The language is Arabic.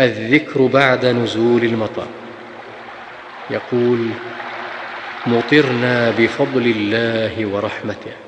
الذكر بعد نزول المطر. يقول مطرنا بفضل الله ورحمته.